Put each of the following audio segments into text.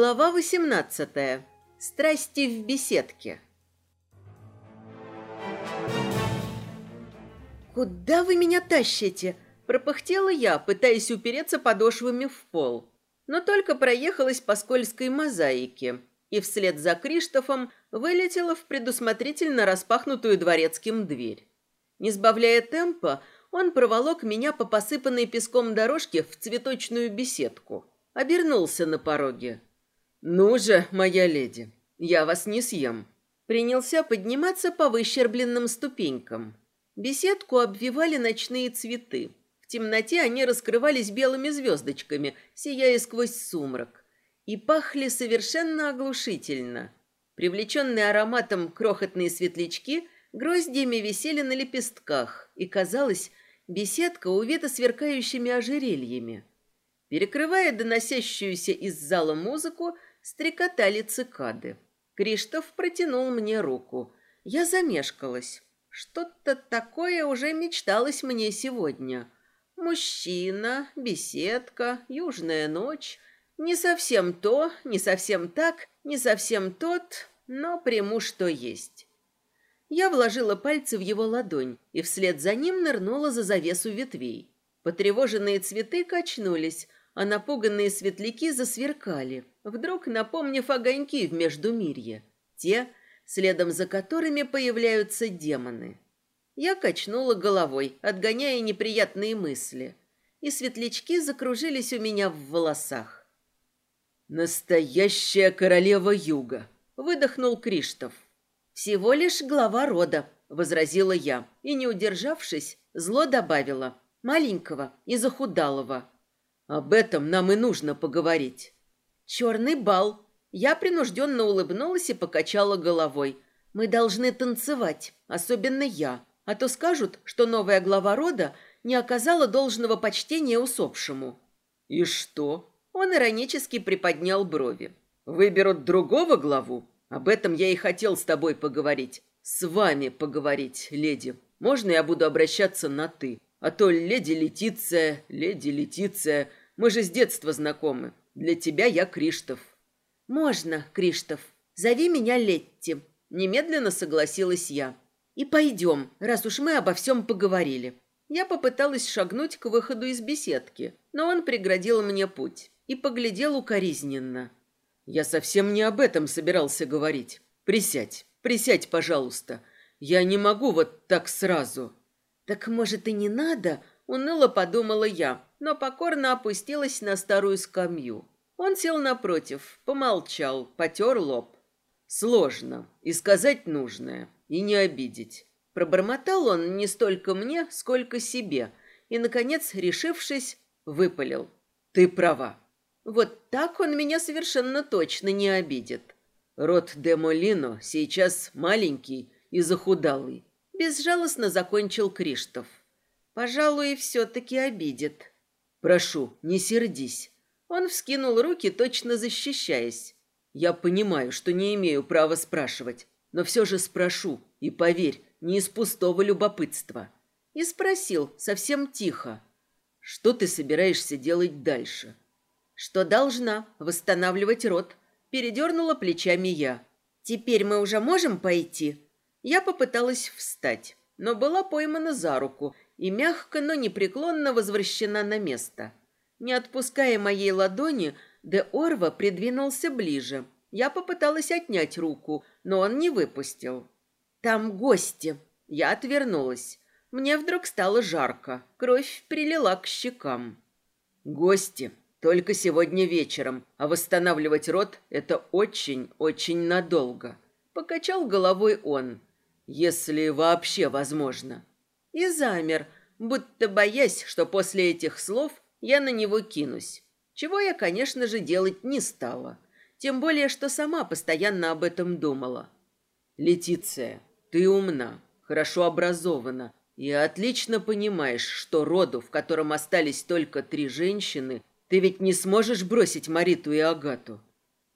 Глава 18. Страсти в беседке. Куда вы меня тащите? пропыхтела я, пытаясь упереться подошвами в пол. Но только проехалась по скользкой мозаике и вслед за Криштофом вылетела в предусмотрительно распахнутую дворецким дверь. Не сбавляя темпа, он проволок меня по посыпанной песком дорожке в цветочную беседку. Обернулся на пороге. «Ну же, моя леди, я вас не съем». Принялся подниматься по выщербленным ступенькам. Беседку обвивали ночные цветы. В темноте они раскрывались белыми звездочками, сияя сквозь сумрак. И пахли совершенно оглушительно. Привлеченные ароматом крохотные светлячки гроздьями висели на лепестках, и, казалось, беседка увита сверкающими ожерельями. Перекрывая доносящуюся из зала музыку, стрекотали цикады. Криштоф протянул мне руку. Я замешкалась. Что-то такое уже мечталось мне сегодня. Мужчина, беседка, южная ночь. Не совсем то, не совсем так, не совсем тот, но приму, что есть. Я вложила пальцы в его ладонь и вслед за ним нырнула за завесу ветвей. Потревоженные цветы качнулись, а напуганные светляки засверкали, вдруг напомнив огоньки в Междумирье, те, следом за которыми появляются демоны. Я качнула головой, отгоняя неприятные мысли, и светлячки закружились у меня в волосах. «Настоящая королева юга!» — выдохнул Криштоф. «Всего лишь глава рода», — возразила я, и, не удержавшись, зло добавила. «Маленького и захудалого». Об этом нам и нужно поговорить. Черный бал. Я принужденно улыбнулась и покачала головой. Мы должны танцевать, особенно я. А то скажут, что новая глава рода не оказала должного почтения усопшему. И что? Он иронически приподнял брови. Выберут другого главу? Об этом я и хотел с тобой поговорить. С вами поговорить, леди. Можно я буду обращаться на «ты»? А то леди Летиция, леди Летиция, мы же с детства знакомы. Для тебя я Криштоф». «Можно, Криштоф. Зови меня Летти». Немедленно согласилась я. «И пойдем, раз уж мы обо всем поговорили». Я попыталась шагнуть к выходу из беседки, но он преградил мне путь и поглядел укоризненно. «Я совсем не об этом собирался говорить. Присядь, присядь, пожалуйста. Я не могу вот так сразу». «Так, может, и не надо?» — уныло подумала я, но покорно опустилась на старую скамью. Он сел напротив, помолчал, потер лоб. Сложно, и сказать нужное, и не обидеть. Пробормотал он не столько мне, сколько себе, и, наконец, решившись, выпалил. Ты права. Вот так он меня совершенно точно не обидит. Род де Молино сейчас маленький и захудалый. Безжалостно закончил Криштоф. Пожалуй, все-таки обидит. Прошу, не сердись. Он вскинул руки, точно защищаясь. Я понимаю, что не имею права спрашивать, но все же спрошу, и поверь, не из пустого любопытства. И спросил совсем тихо. Что ты собираешься делать дальше? Что должна восстанавливать род. Передернула плечами я. Теперь мы уже можем пойти? Я попыталась встать, но была поймана за руку и мягко, но непреклонно возвращена на место. Не отпуская моей ладони, Де Орва придвинулся ближе. Я попыталась отнять руку, но он не выпустил. «Там гости!» Я отвернулась. Мне вдруг стало жарко. Кровь прилила к щекам. «Гости!» Только сегодня вечером, а восстанавливать рот – это очень-очень надолго. Покачал головой он. Если вообще возможно и замер, будто боясь, что после этих слов я на него кинусь. Чего я, конечно же, делать не стала. Тем более, что сама постоянно об этом думала. «Летиция, ты умна, хорошо образована и отлично понимаешь, что роду, в котором остались только три женщины, ты ведь не сможешь бросить Мариту и Агату».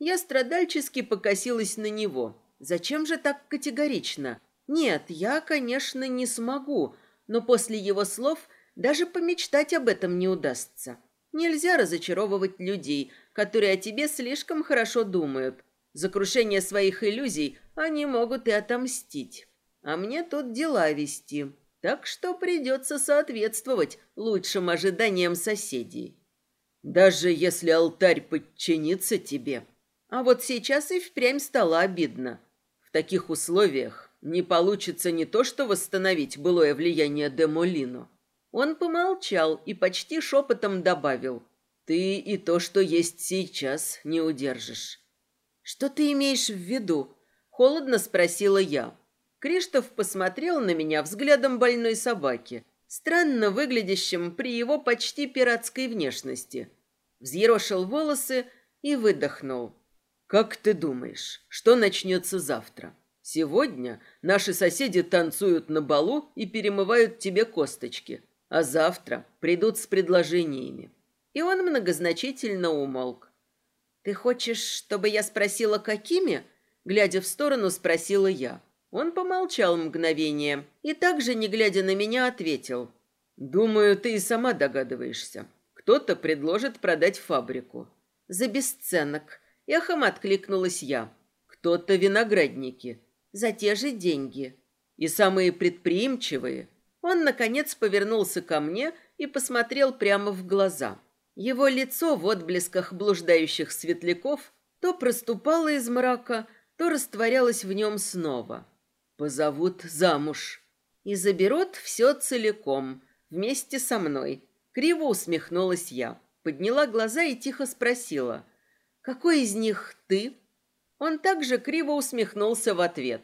Я страдальчески покосилась на него. «Зачем же так категорично?» «Нет, я, конечно, не смогу, но после его слов даже помечтать об этом не удастся. Нельзя разочаровывать людей, которые о тебе слишком хорошо думают. За крушение своих иллюзий они могут и отомстить. А мне тут дела вести, так что придется соответствовать лучшим ожиданиям соседей. Даже если алтарь подчинится тебе. А вот сейчас и впрямь стало обидно. В таких условиях не получится не то что восстановить былое влияние Демолино. Он помолчал и почти шепотом добавил. «Ты и то, что есть сейчас, не удержишь». «Что ты имеешь в виду?» Холодно спросила я. Криштоф посмотрел на меня взглядом больной собаки, странно выглядящим при его почти пиратской внешности. Взъерошил волосы и выдохнул. «Как ты думаешь, что начнется завтра? Сегодня наши соседи танцуют на балу и перемывают тебе косточки, а завтра придут с предложениями». И он многозначительно умолк. «Ты хочешь, чтобы я спросила, какими?» Глядя в сторону, спросила я. Он помолчал мгновение и также, не глядя на меня, ответил. «Думаю, ты и сама догадываешься. Кто-то предложит продать фабрику». «За бесценок». Эхом откликнулась я. «Кто-то виноградники. За те же деньги». И самые предприимчивые. Он, наконец, повернулся ко мне и посмотрел прямо в глаза. Его лицо в отблесках блуждающих светляков то проступало из мрака, то растворялось в нем снова. Позовут замуж и заберут все целиком, вместе со мной. Криво усмехнулась я, подняла глаза и тихо спросила, «Какой из них ты?» Он также криво усмехнулся в ответ.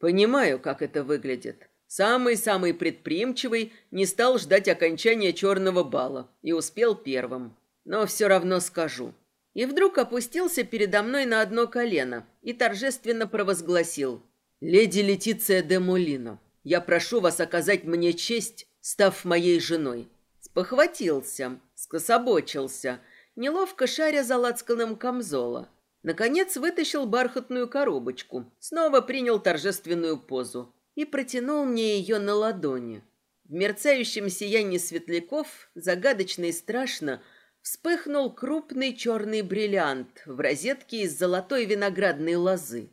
«Понимаю, как это выглядит. Самый-самый предприимчивый не стал ждать окончания черного бала и успел первым. Но все равно скажу. И вдруг опустился передо мной на одно колено и торжественно провозгласил. «Леди Летиция де Молино, я прошу вас оказать мне честь, став моей женой». Спохватился, скособочился, неловко шаря за лацканом камзола. Наконец вытащил бархатную коробочку, снова принял торжественную позу и протянул мне ее на ладони. В мерцающем сиянии светляков, загадочно и страшно, вспыхнул крупный черный бриллиант в розетке из золотой виноградной лозы.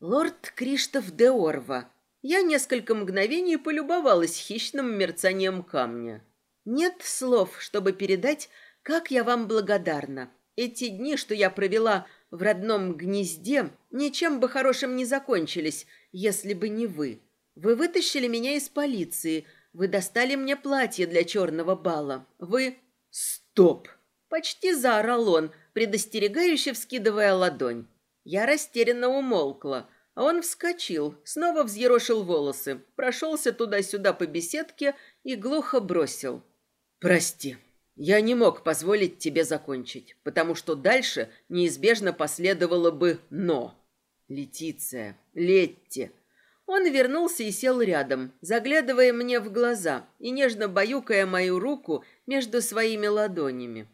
Лорд Криштоф де Орва. Я несколько мгновений полюбовалась хищным мерцанием камня. Нет слов, чтобы передать, как я вам благодарна. Эти дни, что я провела в родном гнезде, ничем бы хорошим не закончились, если бы не вы. Вы вытащили меня из полиции. Вы достали мне платье для черного бала. Вы... Стоп! Почти заорал он, предостерегающе вскидывая ладонь. Я растерянно умолкла, а он вскочил, снова взъерошил волосы, прошелся туда-сюда по беседке и глухо бросил. «Прости, я не мог позволить тебе закончить, потому что дальше неизбежно последовало бы «но». Летиция, Летти, он вернулся и сел рядом, заглядывая мне в глаза и нежно баюкая мою руку между своими ладонями.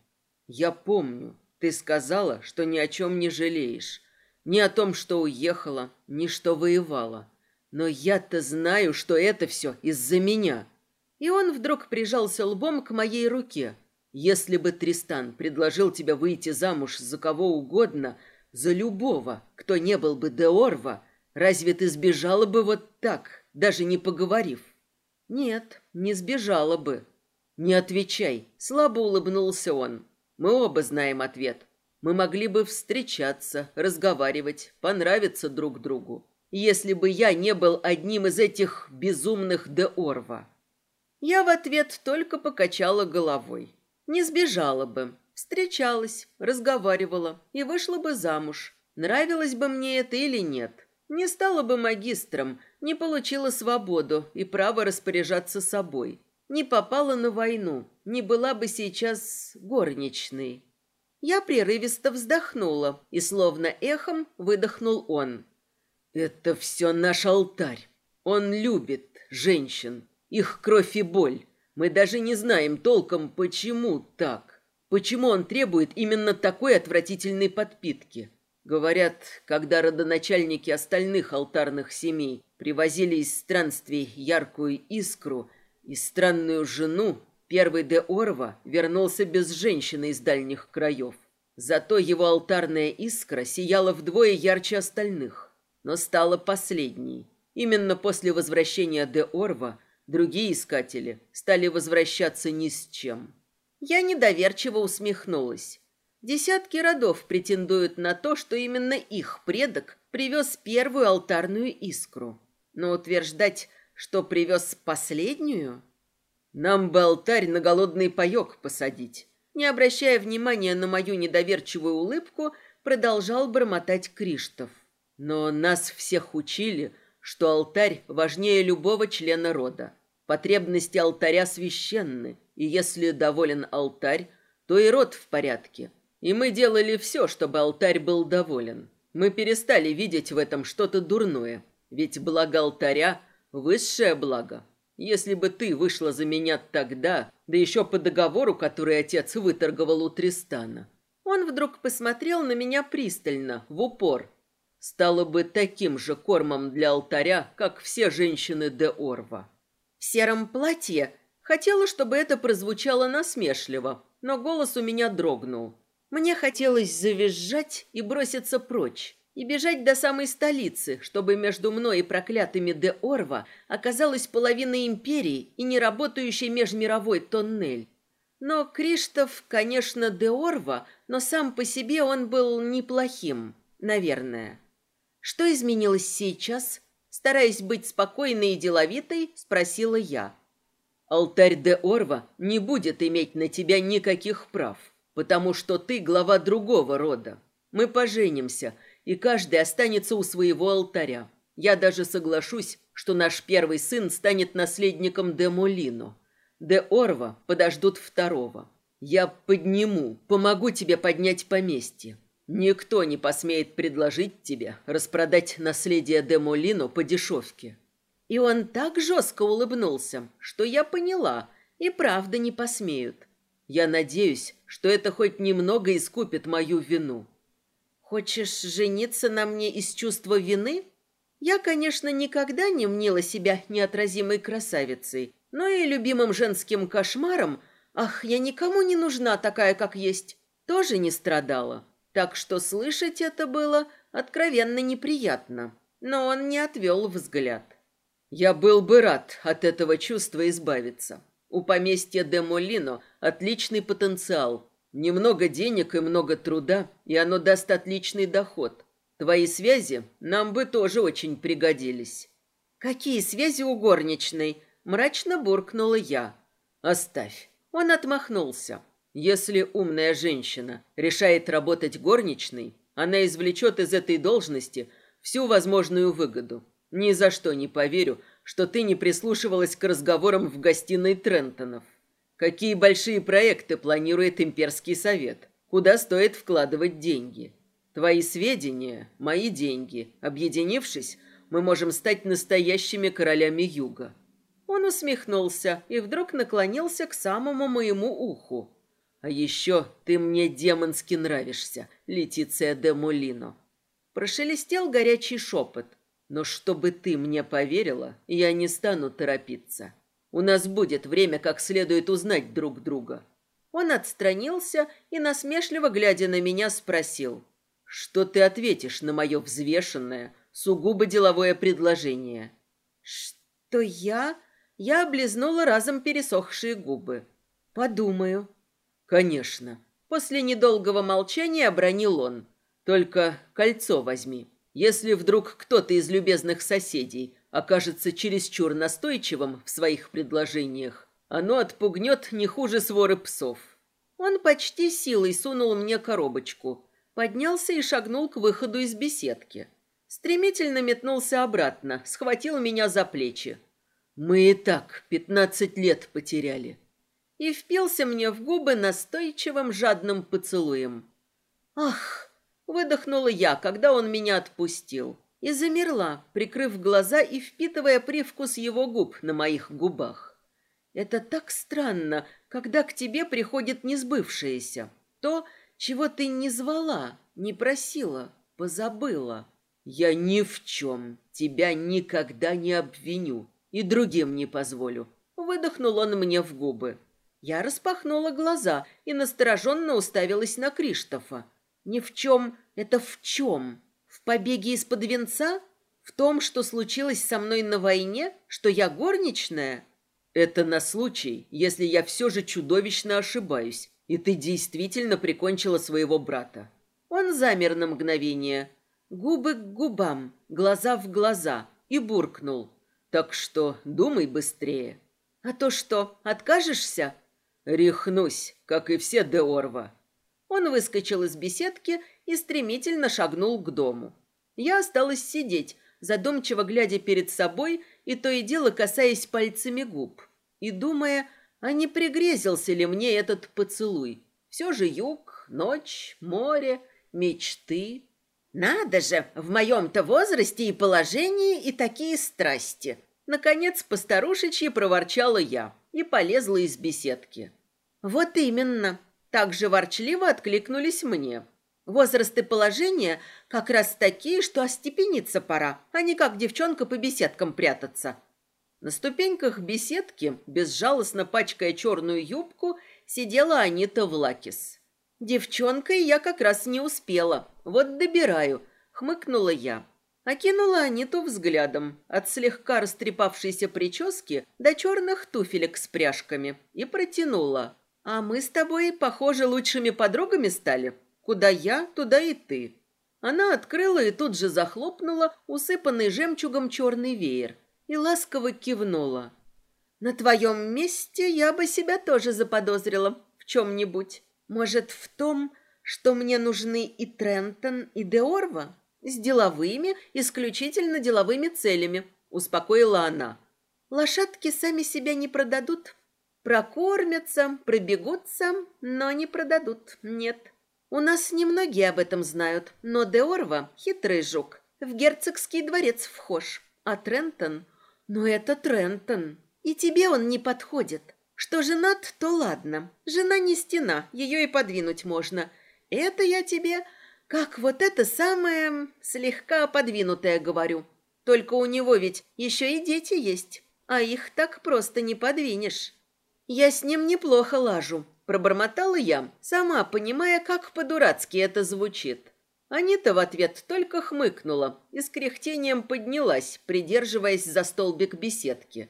«Я помню, ты сказала, что ни о чем не жалеешь. Ни о том, что уехала, ни что воевала. Но я-то знаю, что это все из-за меня». И он вдруг прижался лбом к моей руке. «Если бы Тристан предложил тебе выйти замуж за кого угодно, за любого, кто не был бы Деорва, Разве ты сбежала бы вот так, даже не поговорив? Нет, не сбежала бы. Не отвечай, слабо улыбнулся он. Мы оба знаем ответ. Мы могли бы встречаться, разговаривать, понравиться друг другу. Если бы я не был одним из этих безумных де Орва. Я в ответ только покачала головой. Не сбежала бы, встречалась, разговаривала и вышла бы замуж. Нравилось бы мне это или нет. Не стала бы магистром, не получила свободу и право распоряжаться собой. Не попала на войну, не была бы сейчас горничной. Я прерывисто вздохнула, и словно эхом выдохнул он. «Это все наш алтарь. Он любит женщин, их кровь и боль. Мы даже не знаем толком, почему так. Почему он требует именно такой отвратительной подпитки. Говорят, когда родоначальники остальных алтарных семей привозили из странствий яркую искру и странную жену, первый де Орва вернулся без женщины из дальних краев. Зато его алтарная искра сияла вдвое ярче остальных, но стала последней. Именно после возвращения де Орва другие искатели стали возвращаться ни с чем. Я недоверчиво усмехнулась. Десятки родов претендуют на то, что именно их предок привез первую алтарную искру. Но утверждать, что привез последнюю... Нам бы алтарь на голодный паёк посадить. Не обращая внимания на мою недоверчивую улыбку, продолжал бормотать Криштов. Но нас всех учили, что алтарь важнее любого члена рода. Потребности алтаря священны, и если доволен алтарь, то и род в порядке. И мы делали все, чтобы алтарь был доволен. Мы перестали видеть в этом что-то дурное, ведь благо алтаря – высшее благо. Если бы ты вышла за меня тогда, да еще по договору, который отец выторговал у Тристана. Он вдруг посмотрел на меня пристально, в упор. Стало бы таким же кормом для алтаря, как все женщины де Орва. В сером платье хотела, чтобы это прозвучало насмешливо, но голос у меня дрогнул. Мне хотелось завизжать и броситься прочь, и бежать до самой столицы, чтобы между мной и проклятыми де Орва оказалась половина империи и неработающий межмировой тоннель. Но Криштов, конечно, де Орва, но сам по себе он был неплохим, наверное. Что изменилось сейчас? Стараясь быть спокойной и деловитой, спросила я. Алтарь де Орва не будет иметь на тебя никаких прав, потому что ты глава другого рода. Мы поженимся, и каждый останется у своего алтаря. Я даже соглашусь, что наш первый сын станет наследником де Молино. Де Орва подождут второго. Я подниму, помогу тебе поднять поместье. Никто не посмеет предложить тебе распродать наследие де Молино по дешевке. И он так жестко улыбнулся, что я поняла, и правда не посмеют. Я надеюсь, что это хоть немного искупит мою вину. Хочешь жениться на мне из чувства вины? Я, конечно, никогда не мнила себя неотразимой красавицей, но и любимым женским кошмаром, ах, я никому не нужна такая, как есть, тоже не страдала. Так что слышать это было откровенно неприятно. Но он не отвел взгляд. Я был бы рад от этого чувства избавиться. У поместья де Молино отличный потенциал, Немного денег и много труда, и оно даст отличный доход. Твои связи нам бы тоже очень пригодились. Какие связи у горничной? Мрачно буркнула я. Оставь. Он отмахнулся. Если умная женщина решает работать горничной, она извлечет из этой должности всю возможную выгоду. Ни за что не поверю, что ты не прислушивалась к разговорам в гостиной Трентонов. Какие большие проекты планирует имперский совет? Куда стоит вкладывать деньги? Твои сведения – мои деньги. Объединившись, мы можем стать настоящими королями юга». Он усмехнулся и вдруг наклонился к самому моему уху. «А еще ты мне демонски нравишься, Летиция де Молино». Прошелестел горячий шепот. «Но чтобы ты мне поверила, я не стану торопиться». У нас будет время как следует узнать друг друга». Он отстранился и, насмешливо глядя на меня, спросил, «Что ты ответишь на мое взвешенное, сугубо деловое предложение?» «Что я?» Я облизнула разом пересохшие губы. «Подумаю». «Конечно». После недолгого молчания обронил он. «Только кольцо возьми. Если вдруг кто-то из любезных соседей окажется чересчур настойчивым в своих предложениях, оно отпугнет не хуже своры псов. Он почти силой сунул мне коробочку, поднялся и шагнул к выходу из беседки. Стремительно метнулся обратно, схватил меня за плечи. Мы и так пятнадцать лет потеряли. И впился мне в губы настойчивым жадным поцелуем. Ах, выдохнула я, когда он меня отпустил и замерла, прикрыв глаза и впитывая привкус его губ на моих губах. Это так странно, когда к тебе приходит несбывшееся, то, чего ты не звала, не просила, позабыла. Я ни в чем тебя никогда не обвиню и другим не позволю. Выдохнул он мне в губы. Я распахнула глаза и настороженно уставилась на Криштофа. Ни в чем, это в чем? В побеге из-под венца? В том, что случилось со мной на войне? Что я горничная? Это на случай, если я все же чудовищно ошибаюсь, и ты действительно прикончила своего брата. Он замер на мгновение, губы к губам, глаза в глаза, и буркнул. Так что думай быстрее. А то что, откажешься? Рехнусь, как и все Деорва. Он выскочил из беседки и стремительно шагнул к дому. Я осталась сидеть, задумчиво глядя перед собой и то и дело касаясь пальцами губ, и думая, а не пригрезился ли мне этот поцелуй. Все же юг, ночь, море, мечты. Надо же, в моем-то возрасте и положении, и такие страсти. Наконец, постарушечьи проворчала я и полезла из беседки. Вот именно, так же ворчливо откликнулись мне. Возраст и положение как раз такие, что остепениться пора, а не как девчонка по беседкам прятаться. На ступеньках беседки, безжалостно пачкая черную юбку, сидела Анита Влакис. Девчонкой я как раз не успела. Вот добираю, хмыкнула я. Окинула Аниту взглядом, от слегка растрепавшейся прически до черных туфелек с пряжками, и протянула. «А мы с тобой, похоже, лучшими подругами стали. Куда я, туда и ты». Она открыла и тут же захлопнула усыпанный жемчугом черный веер и ласково кивнула. «На твоем месте я бы себя тоже заподозрила в чем-нибудь. Может, в том, что мне нужны и Трентон, и Деорва? С деловыми, исключительно деловыми целями», — успокоила она. «Лошадки сами себя не продадут, Прокормятся, пробегутся, но не продадут, нет. У нас немногие об этом знают, но Деорва — хитрый жук. В герцогский дворец вхож. А Трентон? Ну, это Трентон. И тебе он не подходит. Что женат, то ладно. Жена не стена, ее и подвинуть можно. Это я тебе, как вот это самое, слегка подвинутое говорю. Только у него ведь еще и дети есть, а их так просто не подвинешь. «Я с ним неплохо лажу», – пробормотала я, сама понимая, как по-дурацки это звучит. Анита в ответ только хмыкнула и с кряхтением поднялась, придерживаясь за столбик беседки.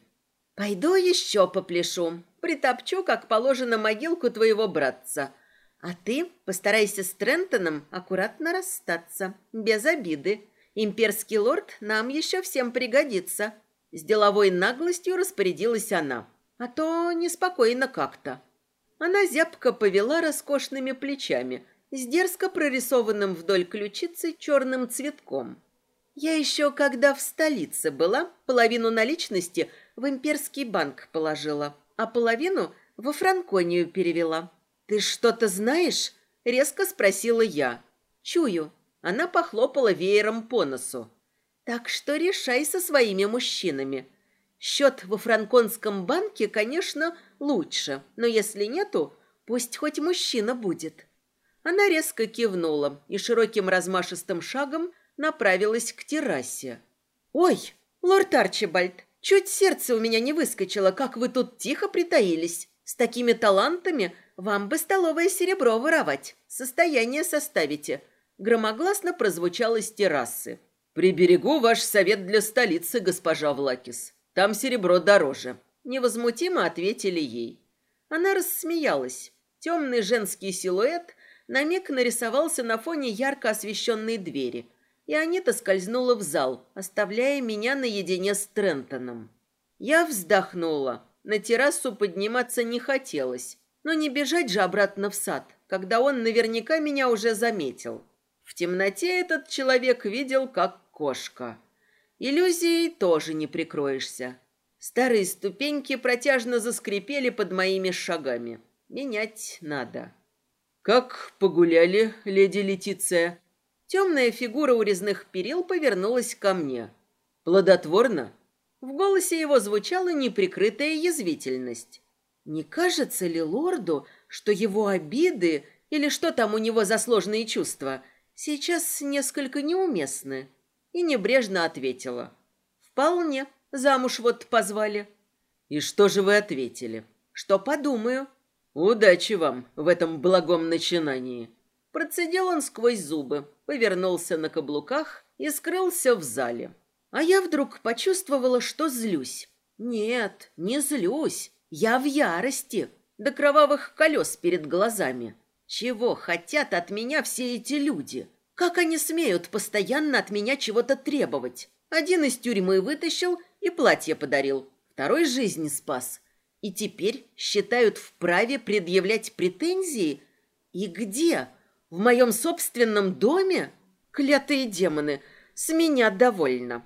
«Пойду еще попляшу, притопчу, как положено, могилку твоего братца. А ты постарайся с Трентоном аккуратно расстаться, без обиды. Имперский лорд нам еще всем пригодится». С деловой наглостью распорядилась она а то неспокойно как-то. Она зябко повела роскошными плечами, с дерзко прорисованным вдоль ключицы черным цветком. Я еще, когда в столице была, половину наличности в имперский банк положила, а половину во Франконию перевела. «Ты что-то знаешь?» — резко спросила я. «Чую». Она похлопала веером по носу. «Так что решай со своими мужчинами. Счет во франконском банке, конечно, лучше, но если нету, пусть хоть мужчина будет. Она резко кивнула и широким размашистым шагом направилась к террасе. «Ой, лорд Арчибальд, чуть сердце у меня не выскочило, как вы тут тихо притаились. С такими талантами вам бы столовое серебро воровать, состояние составите». Громогласно прозвучало с террасы. «Приберегу ваш совет для столицы, госпожа Влакис. Там серебро дороже. Невозмутимо ответили ей. Она рассмеялась. Темный женский силуэт на миг нарисовался на фоне ярко освещенной двери, и Анита скользнула в зал, оставляя меня наедине с Трентоном. Я вздохнула. На террасу подниматься не хотелось, но не бежать же обратно в сад, когда он наверняка меня уже заметил. В темноте этот человек видел, как кошка. Иллюзией тоже не прикроешься. Старые ступеньки протяжно заскрипели под моими шагами. Менять надо. «Как погуляли, леди Летиция?» Темная фигура у резных перил повернулась ко мне. «Плодотворно?» В голосе его звучала неприкрытая язвительность. Не кажется ли лорду, что его обиды или что там у него за сложные чувства сейчас несколько неуместны? И небрежно ответила. «Вполне. Замуж вот позвали». «И что же вы ответили?» «Что подумаю?» Удачи вам в этом благом начинании. Процедил он сквозь зубы, повернулся на каблуках и скрылся в зале. А я вдруг почувствовала, что злюсь. Нет, не злюсь. Я в ярости. До кровавых колес перед глазами. Чего хотят от меня все эти люди? Как они смеют постоянно от меня чего-то требовать? Один из тюрьмы вытащил и платье подарил. Второй жизнь спас. И теперь считают вправе предъявлять претензии? И где? В моем собственном доме? Клятые демоны, с меня довольно.